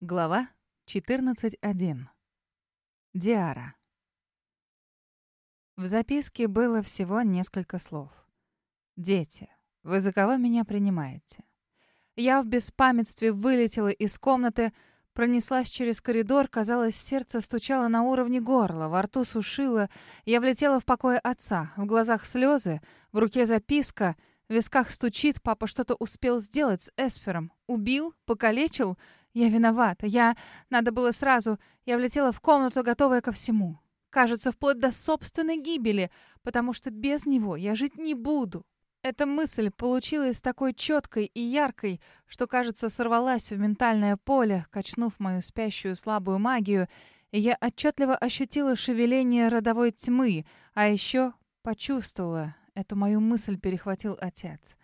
Глава 14.1. Диара. В записке было всего несколько слов. «Дети, вы за кого меня принимаете?» Я в беспамятстве вылетела из комнаты, пронеслась через коридор, казалось, сердце стучало на уровне горла, во рту сушило. Я влетела в покое отца, в глазах слезы, в руке записка, в висках стучит, папа что-то успел сделать с Эсфером. Убил? Покалечил? Я виновата. Я... Надо было сразу... Я влетела в комнату, готовая ко всему. Кажется, вплоть до собственной гибели, потому что без него я жить не буду. Эта мысль получилась такой четкой и яркой, что, кажется, сорвалась в ментальное поле, качнув мою спящую слабую магию, и я отчетливо ощутила шевеление родовой тьмы, а еще почувствовала, эту мою мысль перехватил отец.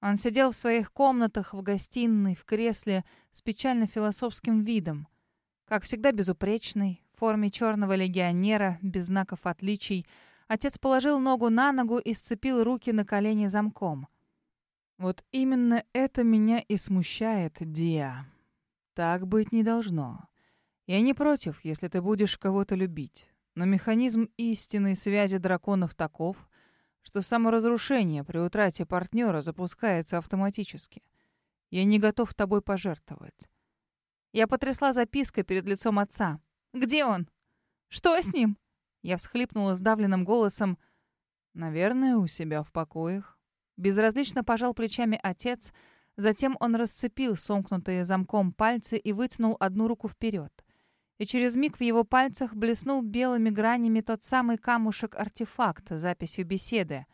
Он сидел в своих комнатах, в гостиной, в кресле с печально-философским видом. Как всегда безупречный, в форме черного легионера, без знаков отличий. Отец положил ногу на ногу и сцепил руки на колени замком. «Вот именно это меня и смущает, Диа. Так быть не должно. Я не против, если ты будешь кого-то любить. Но механизм истинной связи драконов таков, что саморазрушение при утрате партнера запускается автоматически. Я не готов тобой пожертвовать. Я потрясла запиской перед лицом отца. «Где он? Что с ним?» Я всхлипнула сдавленным голосом. «Наверное, у себя в покоях». Безразлично пожал плечами отец. Затем он расцепил сомкнутые замком пальцы и вытянул одну руку вперед и через миг в его пальцах блеснул белыми гранями тот самый камушек-артефакт с записью беседы.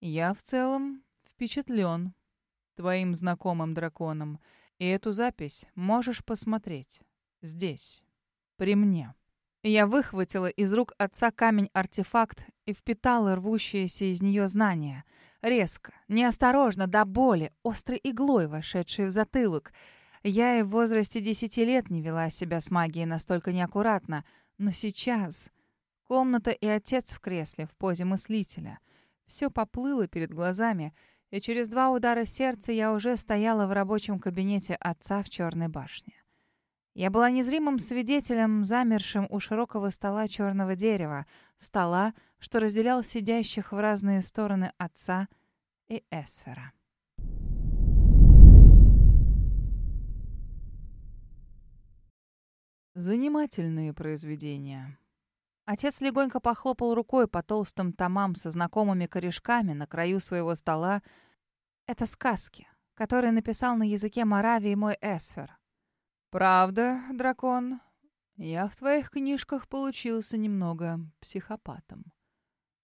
«Я в целом впечатлен твоим знакомым драконом, и эту запись можешь посмотреть здесь, при мне». Я выхватила из рук отца камень-артефакт и впитала рвущиеся из нее знания. Резко, неосторожно, до боли, острой иглой, вошедшей в затылок — я и в возрасте десяти лет не вела себя с магией настолько неаккуратно, но сейчас... Комната и отец в кресле в позе мыслителя. Все поплыло перед глазами, и через два удара сердца я уже стояла в рабочем кабинете отца в Черной башне. Я была незримым свидетелем, замершим у широкого стола черного дерева, стола, что разделял сидящих в разные стороны отца и Эсфера. Занимательные произведения. Отец легонько похлопал рукой по толстым томам со знакомыми корешками на краю своего стола. Это сказки, которые написал на языке Моравии мой Эсфер. «Правда, дракон, я в твоих книжках получился немного психопатом».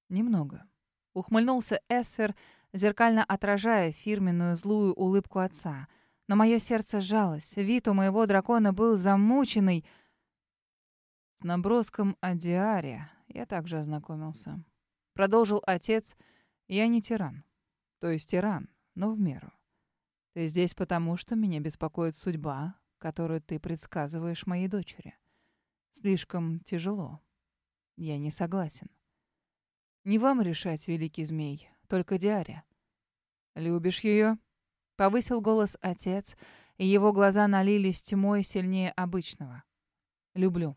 «Немного», — ухмыльнулся Эсфер, зеркально отражая фирменную злую улыбку отца — но мое сердце сжалось. Вид у моего дракона был замученный. С наброском о Диаре я также ознакомился. Продолжил отец. Я не тиран. То есть тиран, но в меру. Ты здесь потому, что меня беспокоит судьба, которую ты предсказываешь моей дочери. Слишком тяжело. Я не согласен. Не вам решать, великий змей, только Диаре. Любишь ее? Повысил голос отец, и его глаза налились тьмой сильнее обычного. «Люблю».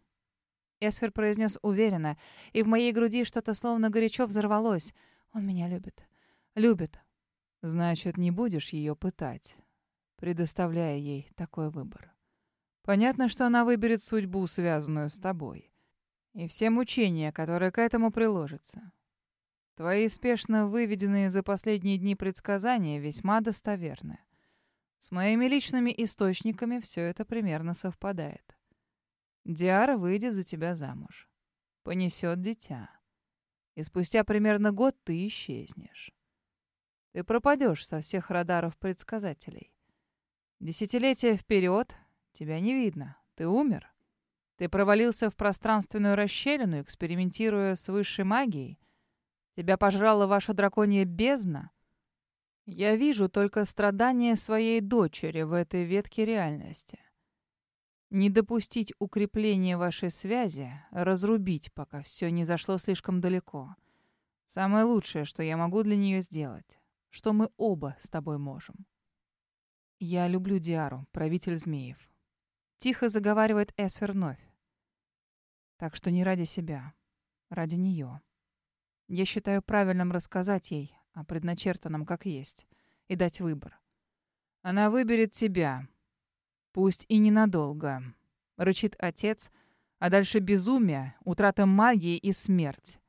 Эсфер произнес уверенно, и в моей груди что-то словно горячо взорвалось. «Он меня любит. Любит». «Значит, не будешь ее пытать, предоставляя ей такой выбор. Понятно, что она выберет судьбу, связанную с тобой, и все мучения, которые к этому приложатся. Твои спешно выведенные за последние дни предсказания весьма достоверны. С моими личными источниками все это примерно совпадает. Диара выйдет за тебя замуж. Понесет дитя. И спустя примерно год ты исчезнешь. Ты пропадешь со всех радаров предсказателей. Десятилетия вперед тебя не видно. Ты умер. Ты провалился в пространственную расщелину, экспериментируя с высшей магией. Тебя пожрала ваша драконья бездна? Я вижу только страдания своей дочери в этой ветке реальности. Не допустить укрепления вашей связи, разрубить, пока все не зашло слишком далеко. Самое лучшее, что я могу для нее сделать, что мы оба с тобой можем. Я люблю Диару, правитель змеев. Тихо заговаривает Эсфер вновь. Так что не ради себя, ради нее. Я считаю правильным рассказать ей о предначертанном как есть и дать выбор. Она выберет тебя, пусть и ненадолго, рычит отец, а дальше безумие, утрата магии и смерть.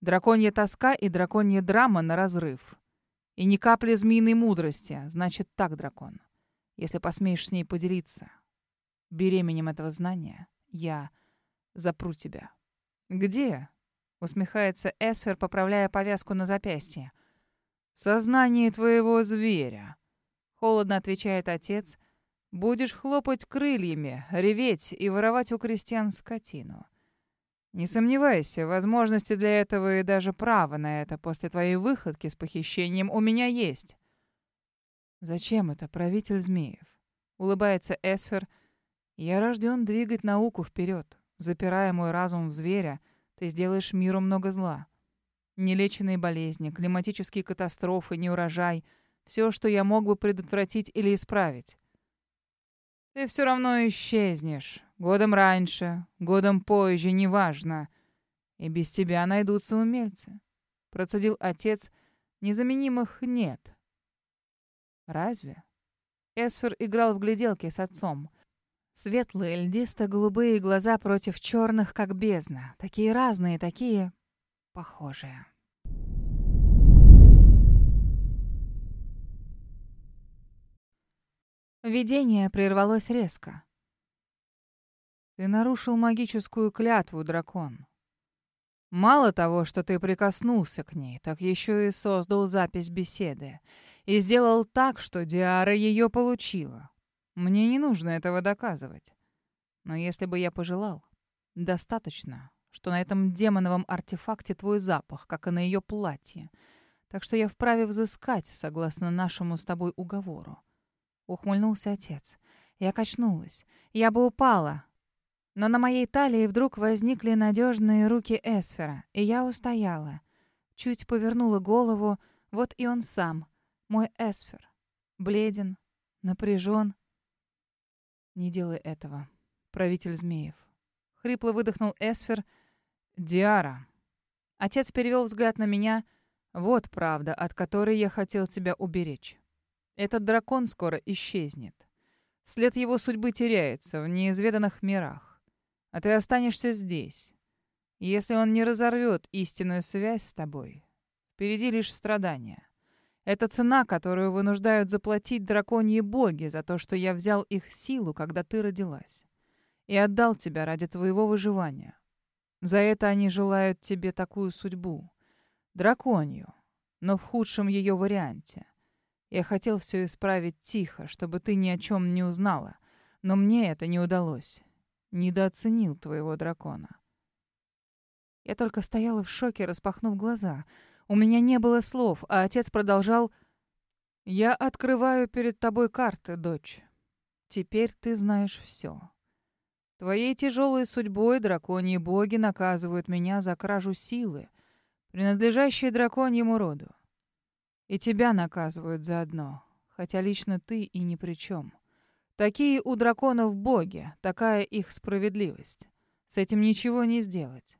Драконья тоска и драконья драма на разрыв. И ни капли змеиной мудрости, значит так, дракон. Если посмеешь с ней поделиться беременем этого знания, я запру тебя. Где? Усмехается Эсфер, поправляя повязку на запястье. В сознании твоего зверя. Холодно отвечает отец. Будешь хлопать крыльями, реветь и воровать у крестьян скотину. Не сомневайся, возможности для этого и даже право на это после твоей выходки с похищением у меня есть. Зачем это, правитель змеев? Улыбается Эсфер. Я рожден двигать науку вперед. Запирая мой разум в зверя, ты сделаешь миру много зла. Нелеченные болезни, климатические катастрофы, неурожай — все, что я мог бы предотвратить или исправить. Ты все равно исчезнешь. Годом раньше, годом позже, неважно. И без тебя найдутся умельцы. Процедил отец. Незаменимых нет. Разве? Эсфер играл в гляделки с отцом. Светлые, льдисто-голубые глаза против черных, как бездна. Такие разные, такие похожие. Видение прервалось резко. Ты нарушил магическую клятву, дракон. Мало того, что ты прикоснулся к ней, так еще и создал запись беседы. И сделал так, что Диара ее получила. Мне не нужно этого доказывать. Но если бы я пожелал, достаточно, что на этом демоновом артефакте твой запах, как и на ее платье. Так что я вправе взыскать, согласно нашему с тобой уговору. Ухмыльнулся отец. Я качнулась. Я бы упала. Но на моей талии вдруг возникли надежные руки Эсфера, и я устояла. Чуть повернула голову, вот и он сам, мой Эсфер. Бледен, напряжен, «Не делай этого, правитель змеев». Хрипло выдохнул Эсфер. «Диара». Отец перевел взгляд на меня. «Вот правда, от которой я хотел тебя уберечь. Этот дракон скоро исчезнет. След его судьбы теряется в неизведанных мирах. А ты останешься здесь. Если он не разорвет истинную связь с тобой, впереди лишь страдания. Это цена, которую вынуждают заплатить драконьи боги за то, что я взял их силу, когда ты родилась. И отдал тебя ради твоего выживания. За это они желают тебе такую судьбу. Драконью, но в худшем ее варианте. Я хотел все исправить тихо, чтобы ты ни о чем не узнала. Но мне это не удалось. Недооценил твоего дракона. Я только стояла в шоке, распахнув глаза — у меня не было слов, а отец продолжал «Я открываю перед тобой карты, дочь. Теперь ты знаешь все. Твоей тяжелой судьбой драконьи боги наказывают меня за кражу силы, принадлежащей драконьему роду. И тебя наказывают заодно, хотя лично ты и ни при чем. Такие у драконов боги, такая их справедливость. С этим ничего не сделать.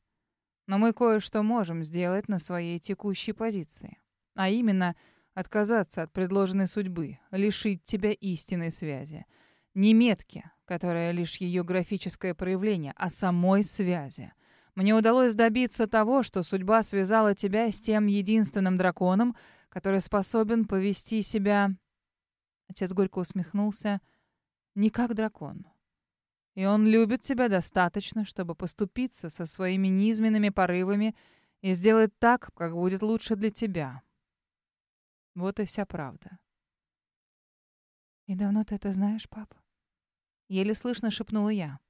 Но мы кое-что можем сделать на своей текущей позиции. А именно, отказаться от предложенной судьбы, лишить тебя истинной связи. Не метки, которая лишь ее графическое проявление, а самой связи. Мне удалось добиться того, что судьба связала тебя с тем единственным драконом, который способен повести себя... Отец горько усмехнулся. Не как дракон, и он любит тебя достаточно, чтобы поступиться со своими низменными порывами и сделать так, как будет лучше для тебя. Вот и вся правда. «И давно ты это знаешь, пап?» Еле слышно шепнула я.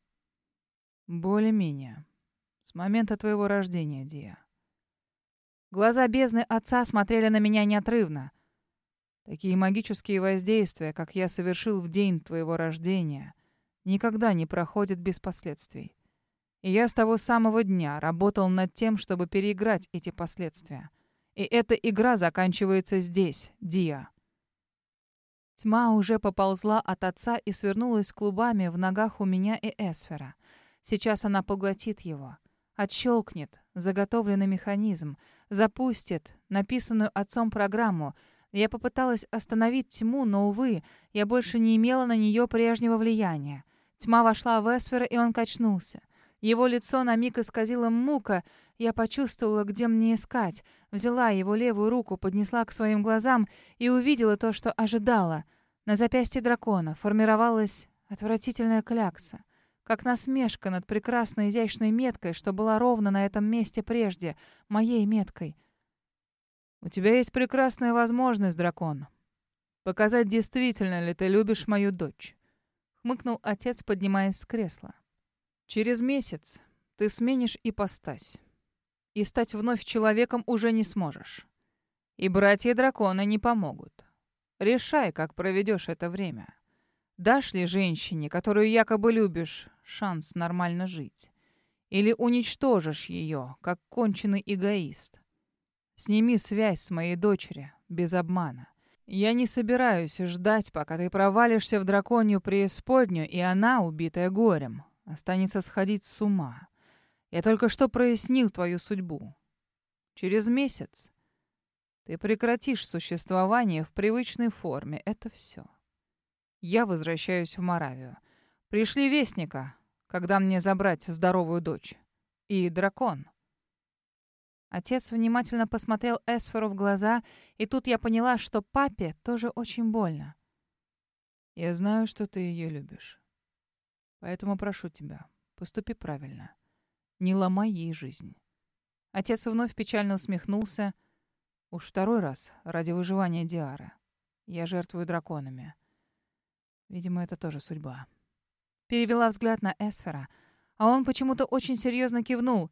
«Более-менее. С момента твоего рождения, Дия». Глаза бездны отца смотрели на меня неотрывно. Такие магические воздействия, как я совершил в день твоего рождения — никогда не проходит без последствий. И я с того самого дня работал над тем, чтобы переиграть эти последствия. И эта игра заканчивается здесь, Диа. Тьма уже поползла от отца и свернулась клубами в ногах у меня и Эсфера. Сейчас она поглотит его. Отщелкнет заготовленный механизм, запустит написанную отцом программу. Я попыталась остановить тьму, но, увы, я больше не имела на нее прежнего влияния. Тьма вошла в Эсфера, и он качнулся. Его лицо на миг исказило мука. Я почувствовала, где мне искать. Взяла его левую руку, поднесла к своим глазам и увидела то, что ожидала. На запястье дракона формировалась отвратительная клякса. Как насмешка над прекрасной изящной меткой, что была ровно на этом месте прежде, моей меткой. «У тебя есть прекрасная возможность, дракон. Показать, действительно ли ты любишь мою дочь», — хмыкнул отец, поднимаясь с кресла. Через месяц ты сменишь ипостась. И стать вновь человеком уже не сможешь. И братья дракона не помогут. Решай, как проведешь это время. Дашь ли женщине, которую якобы любишь, шанс нормально жить? Или уничтожишь ее, как конченый эгоист? Сними связь с моей дочерью, без обмана. Я не собираюсь ждать, пока ты провалишься в драконью преисподнюю, и она, убитая горем, останется сходить с ума. Я только что прояснил твою судьбу. Через месяц ты прекратишь существование в привычной форме. Это все. Я возвращаюсь в Моравию. Пришли вестника, когда мне забрать здоровую дочь. И дракон. Отец внимательно посмотрел Эсферу в глаза, и тут я поняла, что папе тоже очень больно. Я знаю, что ты ее любишь. Поэтому прошу тебя, поступи правильно. Не ломай ей жизнь. Отец вновь печально усмехнулся. Уж второй раз ради выживания Диары. Я жертвую драконами. Видимо, это тоже судьба. Перевела взгляд на Эсфера, а он почему-то очень серьезно кивнул.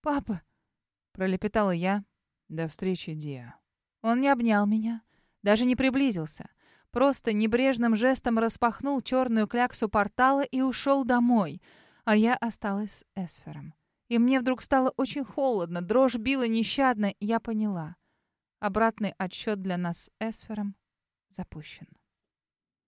«Папа!» — пролепетала я. «До встречи, Диа». Он не обнял меня, даже не приблизился. Просто небрежным жестом распахнул черную кляксу портала и ушел домой. А я осталась с Эсфером. И мне вдруг стало очень холодно, дрожь била нещадно, я поняла. Обратный отсчет для нас с Эсфером запущен.